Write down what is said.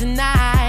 tonight.